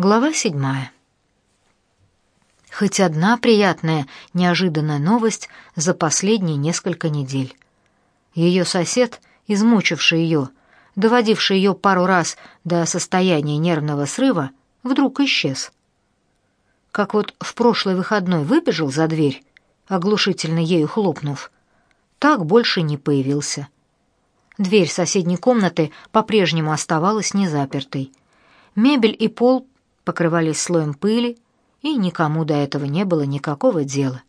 Глава седьмая. Хоть одна приятная, неожиданная новость за последние несколько недель. Ее сосед, измучивший ее, доводивший ее пару раз до состояния нервного срыва, вдруг исчез. Как вот в прошлый выходной выбежал за дверь, оглушительно ею хлопнув, так больше не появился. Дверь соседней комнаты по-прежнему оставалась незапертой. Мебель и пол покрывались слоем пыли, и никому до этого не было никакого дела.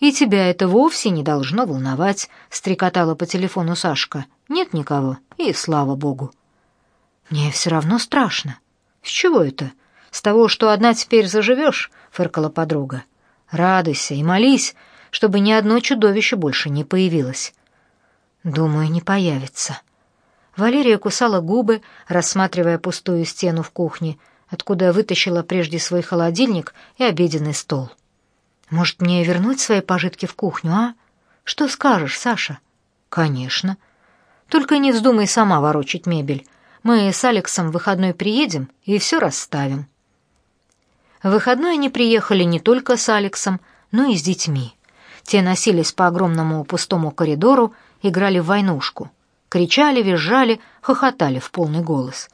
«И тебя это вовсе не должно волновать», — стрекотала по телефону Сашка. «Нет никого, и слава богу». «Мне все равно страшно». «С чего это?» «С того, что одна теперь заживешь», — фыркала подруга. «Радуйся и молись, чтобы ни одно чудовище больше не появилось». «Думаю, не появится». Валерия кусала губы, рассматривая пустую стену в кухне, — откуда вытащила прежде свой холодильник и обеденный стол. Может, мне вернуть свои пожитки в кухню, а? Что скажешь, Саша? Конечно. Только не вздумай сама ворочать мебель. Мы с Алексом в выходной приедем и все расставим. В выходной они приехали не только с Алексом, но и с детьми. Те носились по огромному пустому коридору, играли в войнушку. Кричали, визжали, хохотали в полный голос.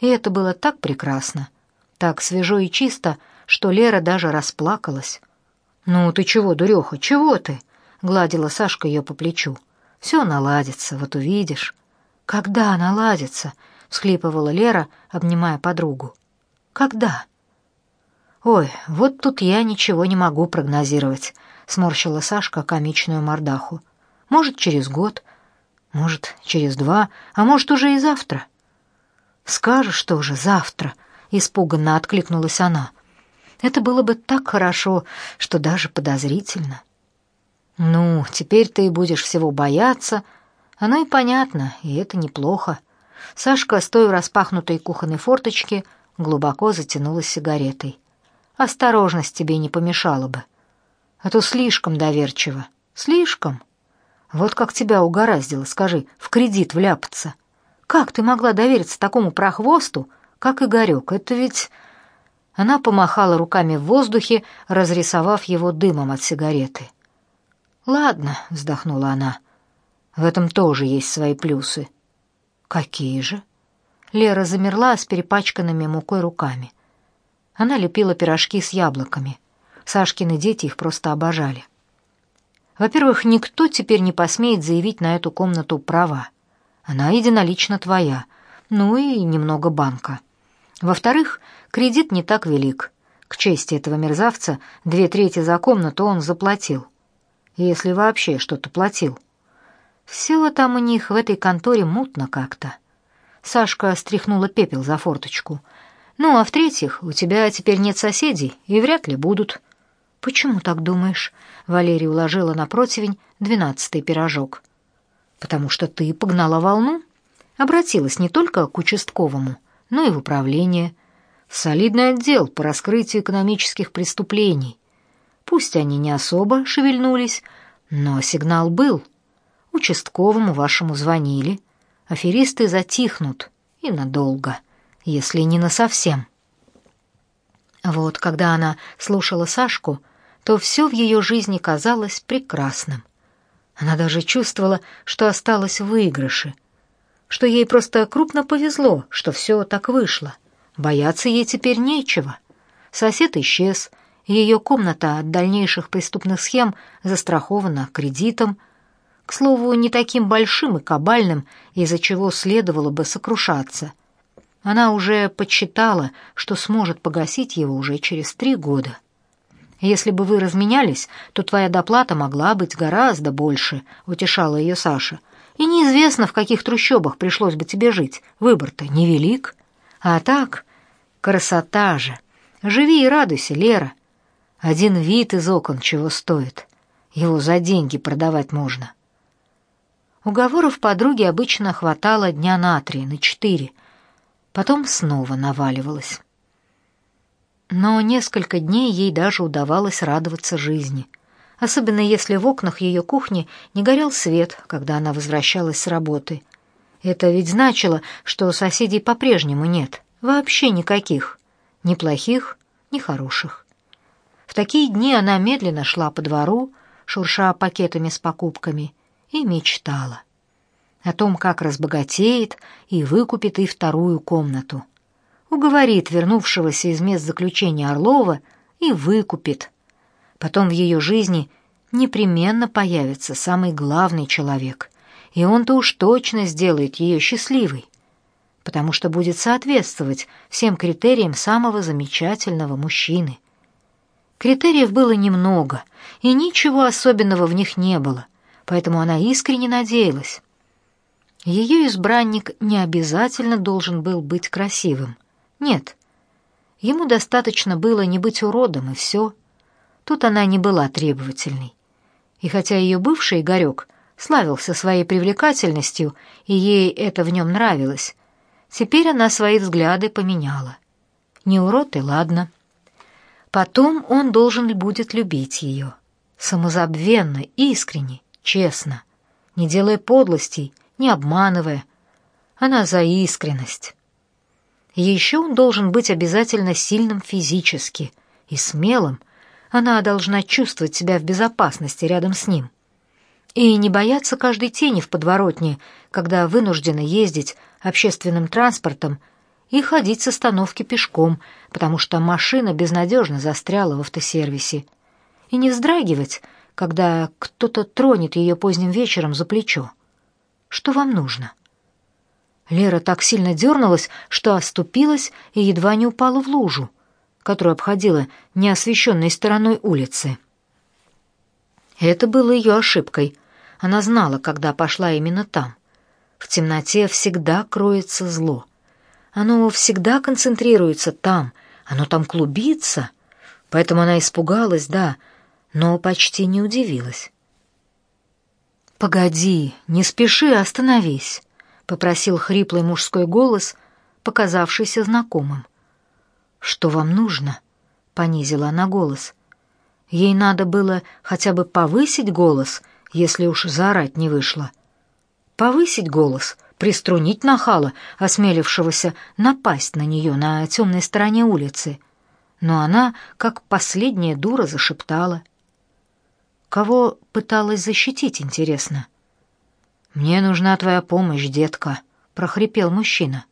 И это было так прекрасно так свежо и чисто, что Лера даже расплакалась. «Ну ты чего, дуреха, чего ты?» — гладила Сашка ее по плечу. «Все наладится, вот увидишь». «Когда наладится?» — всхлипывала Лера, обнимая подругу. «Когда?» «Ой, вот тут я ничего не могу прогнозировать», — сморщила Сашка комичную мордаху. «Может, через год, может, через два, а может, уже и завтра». «Скажешь тоже завтра», испуганно откликнулась она. Это было бы так хорошо, что даже подозрительно. Ну, теперь ты будешь всего бояться. Оно и понятно, и это неплохо. Сашка, стоя в распахнутой кухонной форточке, глубоко затянулась сигаретой. Осторожность тебе не помешала бы. А то слишком доверчиво. Слишком. Вот как тебя угораздило, скажи, в кредит вляпаться. Как ты могла довериться такому прохвосту, как Игорек. Это ведь...» Она помахала руками в воздухе, разрисовав его дымом от сигареты. «Ладно», — вздохнула она, — «в этом тоже есть свои плюсы». «Какие же?» Лера замерла с перепачканными мукой руками. Она лепила пирожки с яблоками. Сашкины дети их просто обожали. Во-первых, никто теперь не посмеет заявить на эту комнату права. Она единолично твоя, ну и немного банка. Во-вторых, кредит не так велик. К чести этого мерзавца, две трети за комнату он заплатил. Если вообще что-то платил. Все там у них в этой конторе мутно как-то. Сашка стряхнула пепел за форточку. Ну, а в-третьих, у тебя теперь нет соседей, и вряд ли будут. Почему так думаешь? Валерия уложила на противень двенадцатый пирожок. Потому что ты погнала волну, обратилась не только к участковому, но и в управление, солидный отдел по раскрытию экономических преступлений. Пусть они не особо шевельнулись, но сигнал был. Участковому вашему звонили. Аферисты затихнут и надолго, если не насовсем. Вот когда она слушала Сашку, то все в ее жизни казалось прекрасным. Она даже чувствовала, что осталась в выигрыше — что ей просто крупно повезло, что все так вышло. Бояться ей теперь нечего. Сосед исчез, ее комната от дальнейших преступных схем застрахована кредитом, к слову, не таким большим и кабальным, из-за чего следовало бы сокрушаться. Она уже подсчитала, что сможет погасить его уже через три года. Если бы вы разменялись, то твоя доплата могла быть гораздо больше, утешала ее Саша. И неизвестно, в каких трущобах пришлось бы тебе жить. Выбор-то невелик. А так, красота же. Живи и радуйся, Лера. Один вид из окон чего стоит. Его за деньги продавать можно. Уговоров подруги обычно хватало дня на три, на четыре. Потом снова наваливалось. Но несколько дней ей даже удавалось радоваться жизни — особенно если в окнах ее кухни не горел свет, когда она возвращалась с работы. Это ведь значило, что соседей по-прежнему нет, вообще никаких. ни плохих, ни хороших. В такие дни она медленно шла по двору, шурша пакетами с покупками, и мечтала о том, как разбогатеет и выкупит и вторую комнату. Уговорит вернувшегося из мест заключения Орлова и выкупит. Потом в ее жизни непременно появится самый главный человек, и он-то уж точно сделает ее счастливой, потому что будет соответствовать всем критериям самого замечательного мужчины. Критериев было немного, и ничего особенного в них не было, поэтому она искренне надеялась. Ее избранник не обязательно должен был быть красивым. Нет, ему достаточно было не быть уродом, и все. Тут она не была требовательной. И хотя ее бывший Игорек славился своей привлекательностью, и ей это в нем нравилось, теперь она свои взгляды поменяла. Не урод и ладно. Потом он должен будет любить ее. Самозабвенно, искренне, честно, не делая подлостей, не обманывая. Она за искренность. Еще он должен быть обязательно сильным физически и смелым. Она должна чувствовать себя в безопасности рядом с ним. И не бояться каждой тени в подворотне, когда вынуждена ездить общественным транспортом и ходить с остановки пешком, потому что машина безнадежно застряла в автосервисе. И не вздрагивать, когда кто-то тронет ее поздним вечером за плечо. Что вам нужно? Лера так сильно дернулась, что оступилась и едва не упала в лужу, которую обходила неосвещенной стороной улицы. Это было ее ошибкой. Она знала, когда пошла именно там. В темноте всегда кроется зло — оно всегда концентрируется там, оно там клубится. Поэтому она испугалась, да, но почти не удивилась. «Погоди, не спеши, остановись», — попросил хриплый мужской голос, показавшийся знакомым. «Что вам нужно?» — понизила она голос. Ей надо было хотя бы повысить голос, если уж заорать не вышло. Повысить голос, приструнить нахала, осмелившегося напасть на нее на темной стороне улицы. Но она, как последняя дура, зашептала. Кого пыталась защитить, интересно? «Мне нужна твоя помощь, детка», — прохрипел мужчина.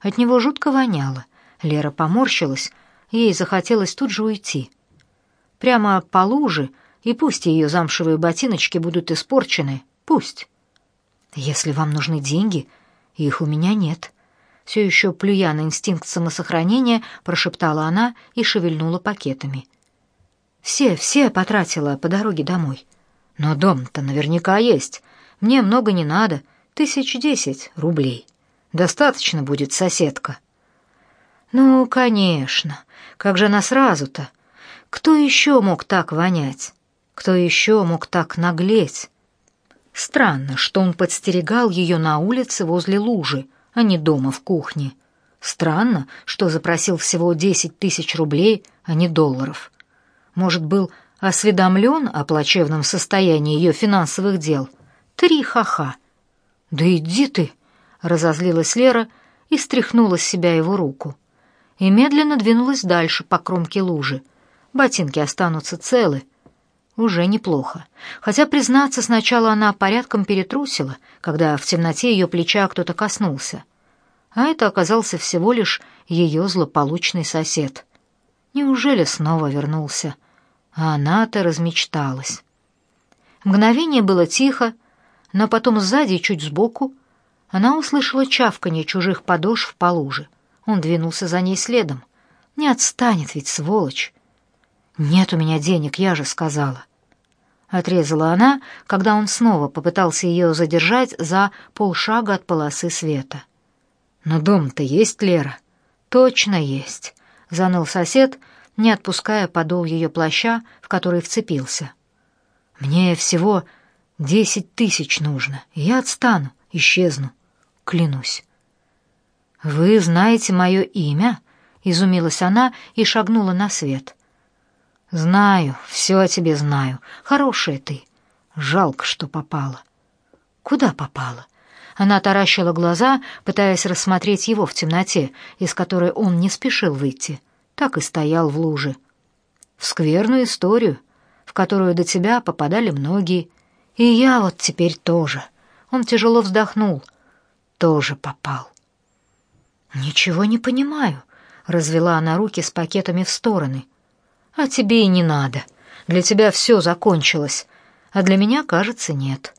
От него жутко воняло. Лера поморщилась, ей захотелось тут же уйти. Прямо по луже, и пусть ее замшевые ботиночки будут испорчены, пусть. Если вам нужны деньги, их у меня нет. Все еще плюя на инстинкт самосохранения, прошептала она и шевельнула пакетами. Все, все потратила по дороге домой. Но дом-то наверняка есть. Мне много не надо, тысяч десять рублей. Достаточно будет соседка. Ну, конечно. Как же она сразу-то? Кто еще мог так вонять? Кто еще мог так наглеть? Странно, что он подстерегал ее на улице возле лужи, а не дома в кухне. Странно, что запросил всего десять тысяч рублей, а не долларов. Может, был осведомлен о плачевном состоянии ее финансовых дел? Три ха-ха. «Да иди ты!» — разозлилась Лера и стряхнула с себя его руку. И медленно двинулась дальше по кромке лужи. Ботинки останутся целы, уже неплохо. Хотя, признаться, сначала она порядком перетрусила, когда в темноте ее плеча кто-то коснулся. А это оказался всего лишь ее злополучный сосед. Неужели снова вернулся? А она-то размечталась. Мгновение было тихо, но потом сзади, чуть сбоку, она услышала чавканье чужих подошв по луже. Он двинулся за ней следом. Не отстанет ведь, сволочь. «Нет у меня денег, я же сказала». Отрезала она, когда он снова попытался ее задержать за полшага от полосы света. «Но дом-то есть, Лера?» «Точно есть», — заныл сосед, не отпуская подол ее плаща, в который вцепился. «Мне всего десять тысяч нужно, я отстану, исчезну, клянусь». «Вы знаете мое имя?» — изумилась она и шагнула на свет. Знаю, все о тебе знаю. Хорошая ты. Жалко, что попала. Куда попала? Она таращила глаза, пытаясь рассмотреть его в темноте, из которой он не спешил выйти. Так и стоял в луже. В скверную историю, в которую до тебя попадали многие. И я вот теперь тоже. Он тяжело вздохнул. Тоже попал. «Ничего не понимаю», — развела она руки с пакетами в стороны. «А тебе и не надо. Для тебя все закончилось, а для меня, кажется, нет».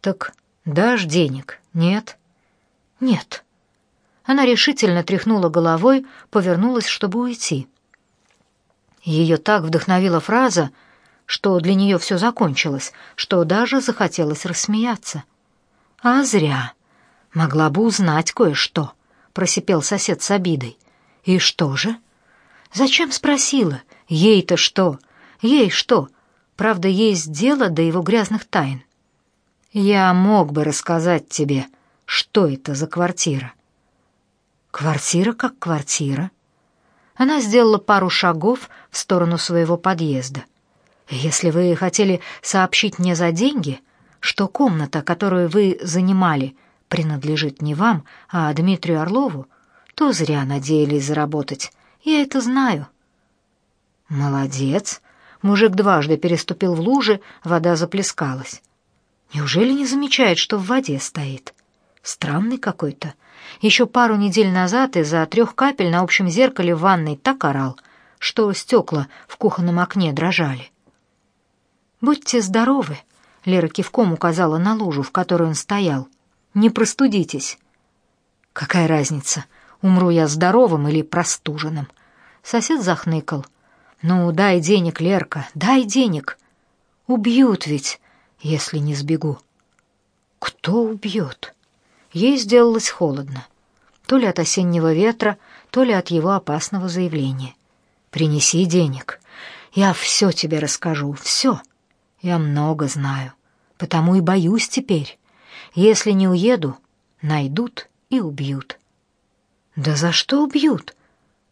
«Так дашь денег? Нет?» «Нет». Она решительно тряхнула головой, повернулась, чтобы уйти. Ее так вдохновила фраза, что для нее все закончилось, что даже захотелось рассмеяться. «А зря. Могла бы узнать кое-что» просипел сосед с обидой. И что же? Зачем спросила? Ей-то что? Ей что? Правда, есть дело до его грязных тайн. Я мог бы рассказать тебе, что это за квартира. Квартира как квартира. Она сделала пару шагов в сторону своего подъезда. Если вы хотели сообщить мне за деньги, что комната, которую вы занимали, принадлежит не вам, а Дмитрию Орлову, то зря надеялись заработать. Я это знаю. Молодец. Мужик дважды переступил в лужи, вода заплескалась. Неужели не замечает, что в воде стоит? Странный какой-то. Еще пару недель назад из-за трех капель на общем зеркале в ванной так орал, что стекла в кухонном окне дрожали. «Будьте здоровы», — Лера кивком указала на лужу, в которой он стоял. Не простудитесь. Какая разница, умру я здоровым или простуженным? Сосед захныкал. Ну, дай денег, Лерка, дай денег. Убьют ведь, если не сбегу. Кто убьет? Ей сделалось холодно. То ли от осеннего ветра, то ли от его опасного заявления. Принеси денег. Я все тебе расскажу, все. Я много знаю, потому и боюсь теперь. Если не уеду, найдут и убьют. Да за что убьют?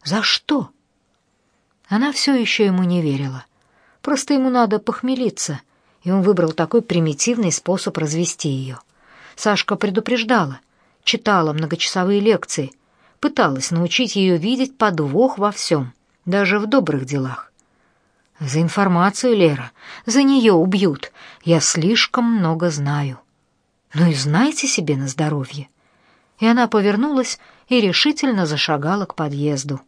За что? Она все еще ему не верила. Просто ему надо похмелиться, и он выбрал такой примитивный способ развести ее. Сашка предупреждала, читала многочасовые лекции, пыталась научить ее видеть подвох во всем, даже в добрых делах. За информацию, Лера, за нее убьют. Я слишком много знаю. Ну и знайте себе на здоровье. И она повернулась и решительно зашагала к подъезду.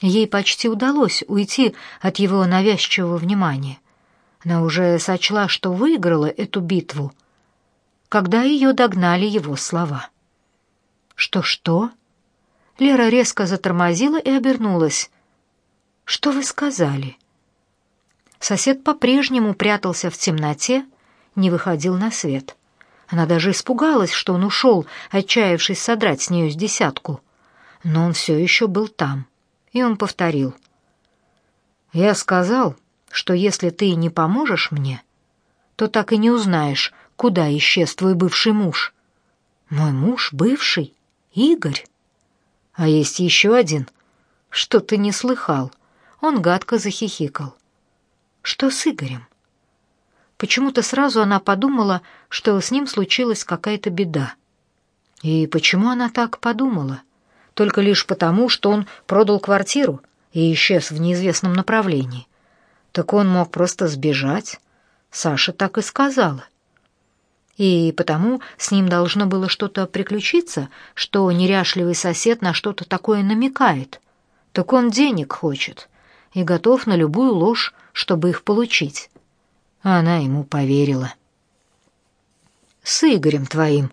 Ей почти удалось уйти от его навязчивого внимания. Она уже сочла, что выиграла эту битву, когда ее догнали его слова. «Что-что?» Лера резко затормозила и обернулась. «Что вы сказали?» Сосед по-прежнему прятался в темноте, не выходил на свет. Она даже испугалась, что он ушел, отчаявшись содрать с нее с десятку. Но он все еще был там, и он повторил. «Я сказал, что если ты не поможешь мне, то так и не узнаешь, куда исчез твой бывший муж». «Мой муж бывший? Игорь?» «А есть еще один. Что ты не слыхал?» Он гадко захихикал. «Что с Игорем?» Почему-то сразу она подумала, что с ним случилась какая-то беда. И почему она так подумала? Только лишь потому, что он продал квартиру и исчез в неизвестном направлении. Так он мог просто сбежать. Саша так и сказала. И потому с ним должно было что-то приключиться, что неряшливый сосед на что-то такое намекает. Так он денег хочет и готов на любую ложь, чтобы их получить. Она ему поверила. «С Игорем твоим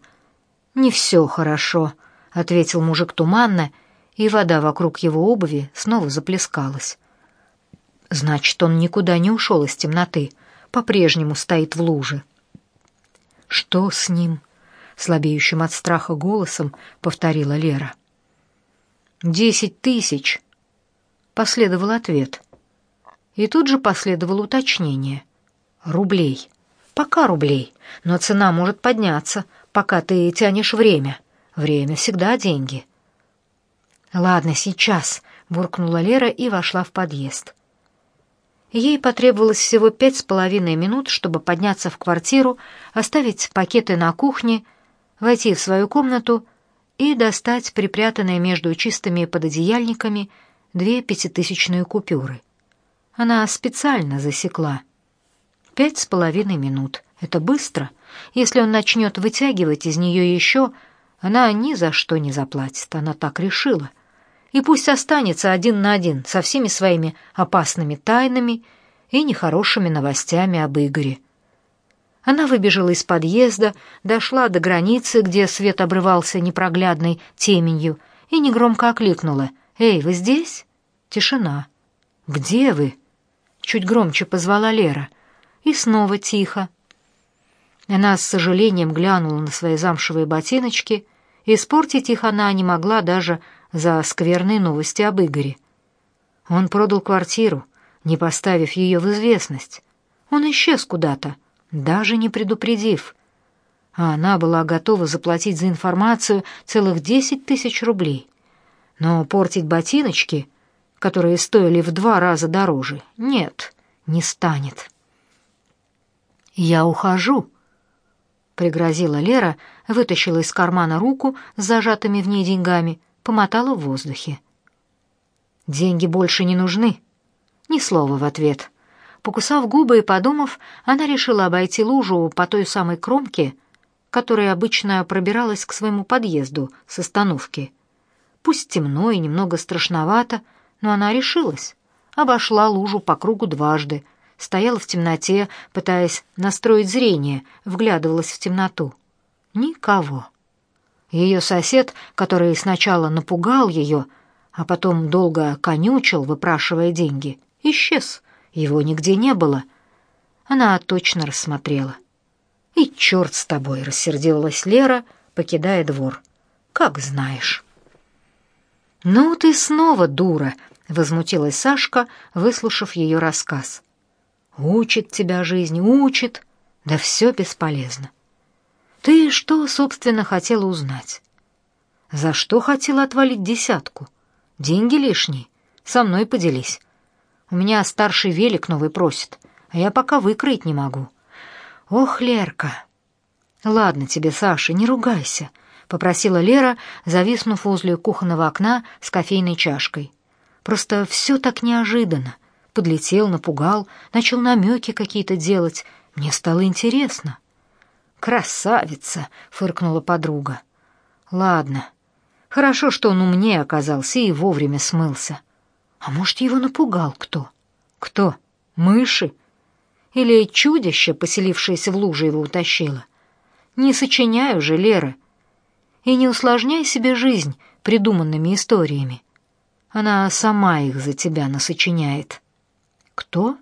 не все хорошо», — ответил мужик туманно, и вода вокруг его обуви снова заплескалась. «Значит, он никуда не ушел из темноты, по-прежнему стоит в луже». «Что с ним?» — слабеющим от страха голосом повторила Лера. «Десять тысяч!» — последовал ответ. И тут же последовало уточнение — Рублей. Пока рублей, но цена может подняться, пока ты тянешь время. Время всегда деньги. Ладно, сейчас, буркнула Лера и вошла в подъезд. Ей потребовалось всего пять с половиной минут, чтобы подняться в квартиру, оставить пакеты на кухне, войти в свою комнату и достать припрятанные между чистыми пододеяльниками две пятитысячные купюры. Она специально засекла. Пять с половиной минут. Это быстро. Если он начнет вытягивать из нее еще, она ни за что не заплатит. Она так решила. И пусть останется один на один со всеми своими опасными тайнами и нехорошими новостями об Игоре. Она выбежала из подъезда, дошла до границы, где свет обрывался непроглядной теменью, и негромко окликнула. «Эй, вы здесь?» Тишина. «Где вы?» Чуть громче позвала Лера. И снова тихо. Она с сожалением глянула на свои замшевые ботиночки. Испортить их она не могла даже за скверные новости об Игоре. Он продал квартиру, не поставив ее в известность. Он исчез куда-то даже не предупредив. А она была готова заплатить за информацию целых десять тысяч рублей. Но портить ботиночки, которые стоили в два раза дороже, нет, не станет. «Я ухожу», — пригрозила Лера, вытащила из кармана руку с зажатыми в ней деньгами, помотала в воздухе. «Деньги больше не нужны». Ни слова в ответ — Покусав губы и подумав, она решила обойти лужу по той самой кромке, которая обычно пробиралась к своему подъезду с остановки. Пусть темно и немного страшновато, но она решилась. Обошла лужу по кругу дважды, стояла в темноте, пытаясь настроить зрение, вглядывалась в темноту. Никого. Ее сосед, который сначала напугал ее, а потом долго конючил, выпрашивая деньги, исчез. Его нигде не было. Она точно рассмотрела. «И черт с тобой!» — рассердилась Лера, покидая двор. «Как знаешь». «Ну ты снова дура!» — возмутилась Сашка, выслушав ее рассказ. «Учит тебя жизнь, учит, да все бесполезно. Ты что, собственно, хотела узнать? За что хотела отвалить десятку? Деньги лишние? Со мной поделись. У меня старший велик новый просит, а я пока выкроить не могу. Ох, Лерка. Ладно тебе, Саша, не ругайся, попросила Лера, зависнув возле кухонного окна с кофейной чашкой. Просто все так неожиданно. Подлетел, напугал, начал намеки какие-то делать. Мне стало интересно. Красавица, фыркнула подруга. Ладно. Хорошо, что он умнее оказался и вовремя смылся. А может, его напугал кто? Кто? Мыши? Или чудище, поселившееся в луже, его утащило? Не сочиняю же, Лера. И не усложняй себе жизнь придуманными историями. Она сама их за тебя насочиняет. Кто?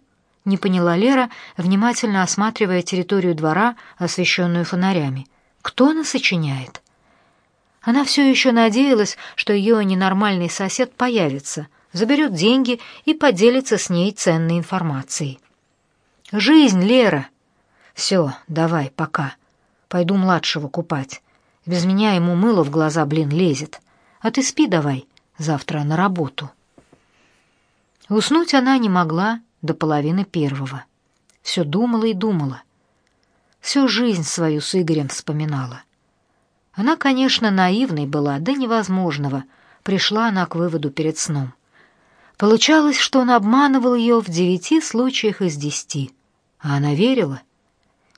Не поняла Лера, внимательно осматривая территорию двора, освещенную фонарями. Кто насочиняет? Она все еще надеялась, что ее ненормальный сосед появится — заберет деньги и поделится с ней ценной информацией. Жизнь, Лера. Все, давай, пока. Пойду младшего купать. Без меня ему мыло в глаза, блин, лезет. А ты спи давай, завтра на работу. Уснуть она не могла до половины первого. Все думала и думала. Всю жизнь свою с Игорем вспоминала. Она, конечно, наивной была, до невозможного. Пришла она к выводу перед сном. Получалось, что он обманывал ее в девяти случаях из десяти. А она верила.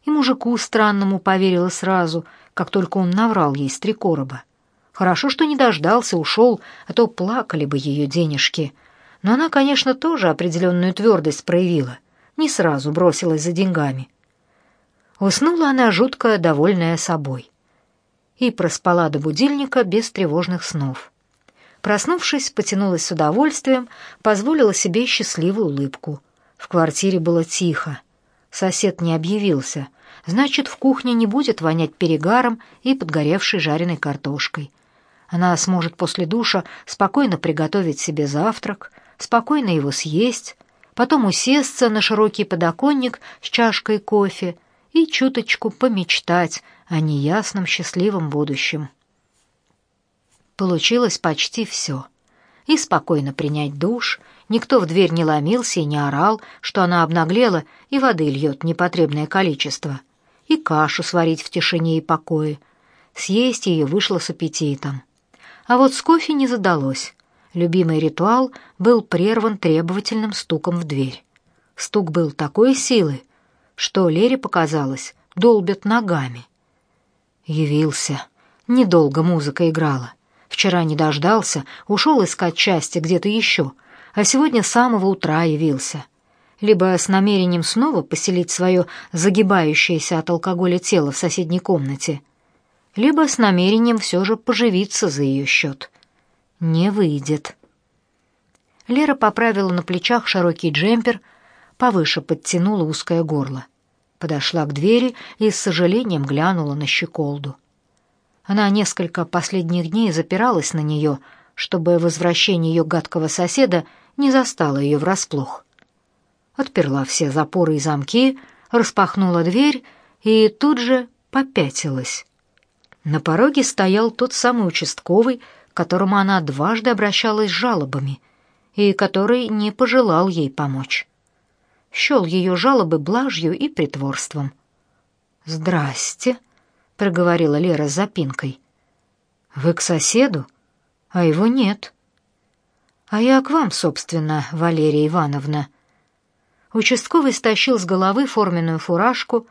И мужику странному поверила сразу, как только он наврал ей с три короба. Хорошо, что не дождался, ушел, а то плакали бы ее денежки. Но она, конечно, тоже определенную твердость проявила. Не сразу бросилась за деньгами. Уснула она жутко довольная собой. И проспала до будильника без тревожных снов. Проснувшись, потянулась с удовольствием, позволила себе счастливую улыбку. В квартире было тихо. Сосед не объявился. Значит, в кухне не будет вонять перегаром и подгоревшей жареной картошкой. Она сможет после душа спокойно приготовить себе завтрак, спокойно его съесть, потом усесться на широкий подоконник с чашкой кофе и чуточку помечтать о неясном счастливом будущем. Получилось почти все. И спокойно принять душ, никто в дверь не ломился и не орал, что она обнаглела и воды льет непотребное количество, и кашу сварить в тишине и покое. съесть ее вышло с аппетитом. А вот с кофе не задалось. Любимый ритуал был прерван требовательным стуком в дверь. Стук был такой силы, что Лере показалось, долбят ногами. Явился. Недолго музыка играла. Вчера не дождался, ушел искать счастье где-то еще, а сегодня с самого утра явился. Либо с намерением снова поселить свое загибающееся от алкоголя тело в соседней комнате, либо с намерением все же поживиться за ее счет не выйдет. Лера поправила на плечах широкий джемпер, повыше подтянула узкое горло. Подошла к двери и с сожалением глянула на щеколду. Она несколько последних дней запиралась на нее, чтобы возвращение ее гадкого соседа не застало ее врасплох. Отперла все запоры и замки, распахнула дверь и тут же попятилась. На пороге стоял тот самый участковый, которому она дважды обращалась с жалобами, и который не пожелал ей помочь. Щел ее жалобы блажью и притворством. «Здрасте», — проговорила Лера с запинкой. «Вы к соседу? А его нет». «А я к вам, собственно, Валерия Ивановна». Участковый стащил с головы форменную фуражку,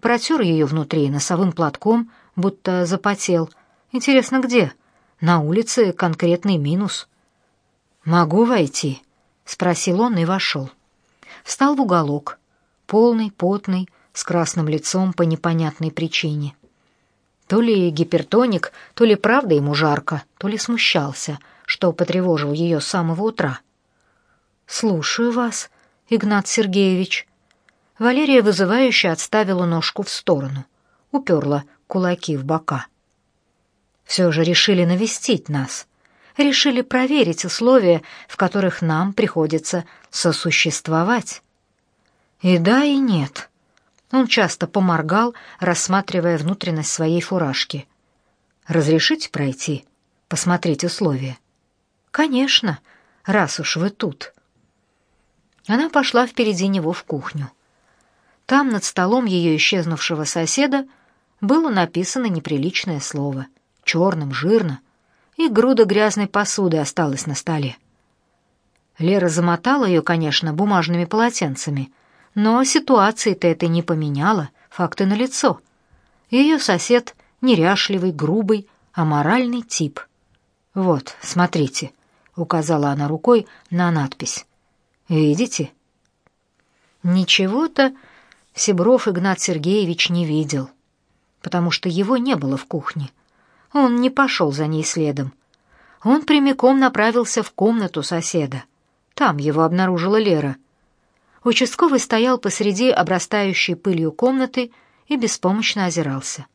протер ее внутри носовым платком, будто запотел. «Интересно, где?» На улице конкретный минус. «Могу войти?» — спросил он и вошел. Встал в уголок, полный, потный, с красным лицом по непонятной причине. То ли гипертоник, то ли правда ему жарко, то ли смущался, что потревожил ее с самого утра. «Слушаю вас, Игнат Сергеевич». Валерия вызывающе отставила ножку в сторону, уперла кулаки в бока все же решили навестить нас. Решили проверить условия, в которых нам приходится сосуществовать. И да, и нет. Он часто поморгал, рассматривая внутренность своей фуражки. «Разрешите пройти? Посмотреть условия?» «Конечно, раз уж вы тут». Она пошла впереди него в кухню. Там над столом ее исчезнувшего соседа было написано неприличное слово — черным, жирно, и груда грязной посуды осталась на столе. Лера замотала ее, конечно, бумажными полотенцами, но ситуации-то это не поменяла, факты налицо. Ее сосед неряшливый, грубый, аморальный тип. «Вот, смотрите», — указала она рукой на надпись. «Видите?» Ничего-то Себров Игнат Сергеевич не видел, потому что его не было в кухне. Он не пошел за ней следом. Он прямиком направился в комнату соседа. Там его обнаружила Лера. Участковый стоял посреди обрастающей пылью комнаты и беспомощно озирался.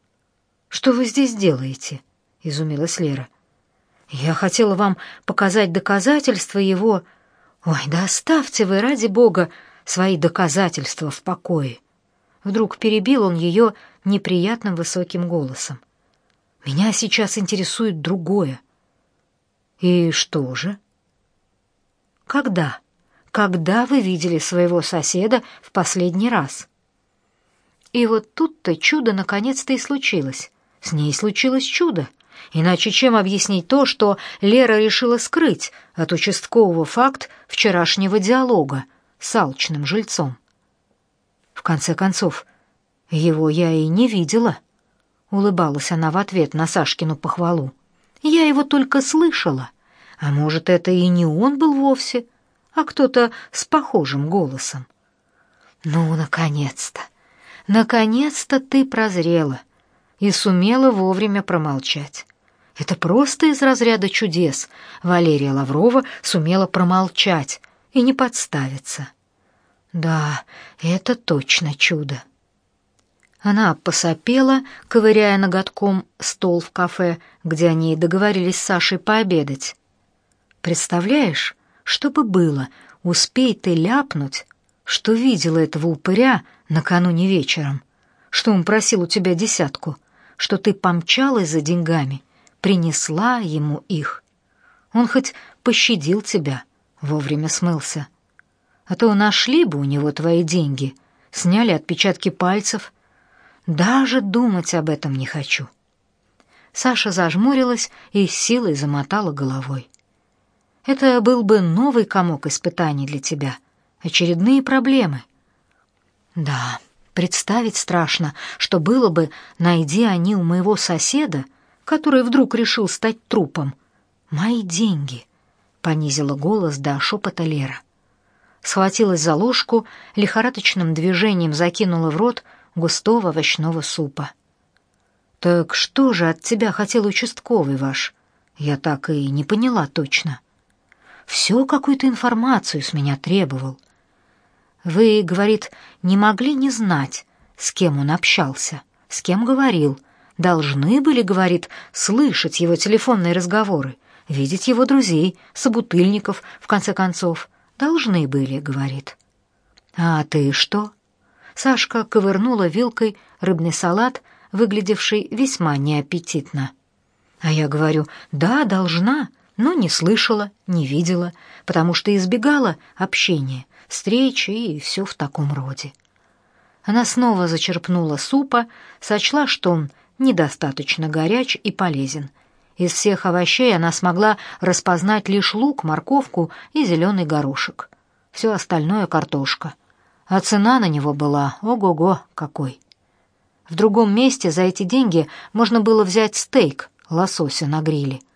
«Что вы здесь делаете?» — изумилась Лера. «Я хотела вам показать доказательства его...» «Ой, да оставьте вы, ради бога, свои доказательства в покое!» Вдруг перебил он ее неприятным высоким голосом. Меня сейчас интересует другое. И что же? Когда? Когда вы видели своего соседа в последний раз? И вот тут-то чудо наконец-то и случилось. С ней случилось чудо. Иначе чем объяснить то, что Лера решила скрыть от участкового факт вчерашнего диалога с алчным жильцом? В конце концов, его я и не видела улыбалась она в ответ на Сашкину похвалу. Я его только слышала. А может, это и не он был вовсе, а кто-то с похожим голосом. Ну, наконец-то. Наконец-то ты прозрела и сумела вовремя промолчать. Это просто из разряда чудес. Валерия Лаврова сумела промолчать и не подставиться. Да, это точно чудо. Она посопела, ковыряя ноготком стол в кафе, где они договорились с Сашей пообедать. Представляешь, что бы было, успей ты ляпнуть, что видела этого упыря накануне вечером, что он просил у тебя десятку, что ты помчалась за деньгами, принесла ему их. Он хоть пощадил тебя, вовремя смылся. А то нашли бы у него твои деньги, сняли отпечатки пальцев, даже думать об этом не хочу. Саша зажмурилась и силой замотала головой. Это был бы новый комок испытаний для тебя, очередные проблемы. Да, представить страшно, что было бы, найди они у моего соседа, который вдруг решил стать трупом. Мои деньги, понизила голос до шепота Лера. Схватилась за ложку, лихорадочным движением закинула в рот густого овощного супа. Так что же от тебя хотел участковый ваш? Я так и не поняла точно. Все какую-то информацию с меня требовал. Вы, говорит, не могли не знать, с кем он общался, с кем говорил. Должны были, говорит, слышать его телефонные разговоры, видеть его друзей, собутыльников, в конце концов. Должны были, говорит. А ты что? Сашка ковырнула вилкой рыбный салат, выглядевший весьма неаппетитно. А я говорю: "Да, должна" но не слышала, не видела, потому что избегала общения, встречи и все в таком роде. Она снова зачерпнула супа, сочла, что он недостаточно горяч и полезен. Из всех овощей она смогла распознать лишь лук, морковку и зеленый горошек. Все остальное — картошка. А цена на него была ого-го какой. В другом месте за эти деньги можно было взять стейк лосося на гриле —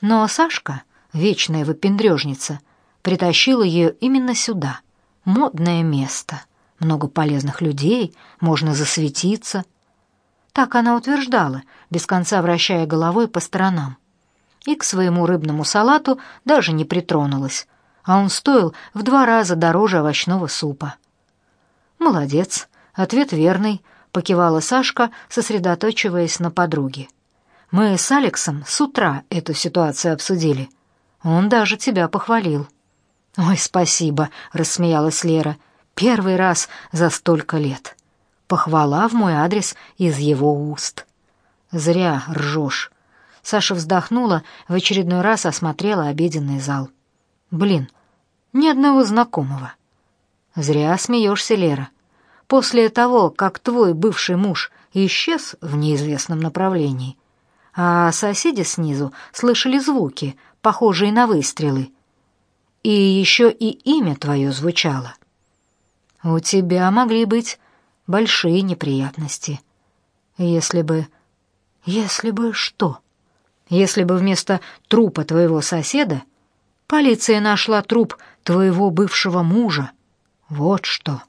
но Сашка, вечная выпендрежница, притащила ее именно сюда. Модное место, много полезных людей, можно засветиться. Так она утверждала, без конца вращая головой по сторонам. И к своему рыбному салату даже не притронулась, а он стоил в два раза дороже овощного супа. «Молодец, ответ верный», — покивала Сашка, сосредоточиваясь на подруге. Мы с Алексом с утра эту ситуацию обсудили. Он даже тебя похвалил. Ой, спасибо, рассмеялась Лера. Первый раз за столько лет. Похвала в мой адрес из его уст. Зря ржешь. Саша вздохнула, в очередной раз осмотрела обеденный зал. Блин, ни одного знакомого. Зря смеешься, Лера. После того, как твой бывший муж исчез в неизвестном направлении, а соседи снизу слышали звуки, похожие на выстрелы. И еще и имя твое звучало. У тебя могли быть большие неприятности. Если бы... Если бы что? Если бы вместо трупа твоего соседа полиция нашла труп твоего бывшего мужа. Вот что.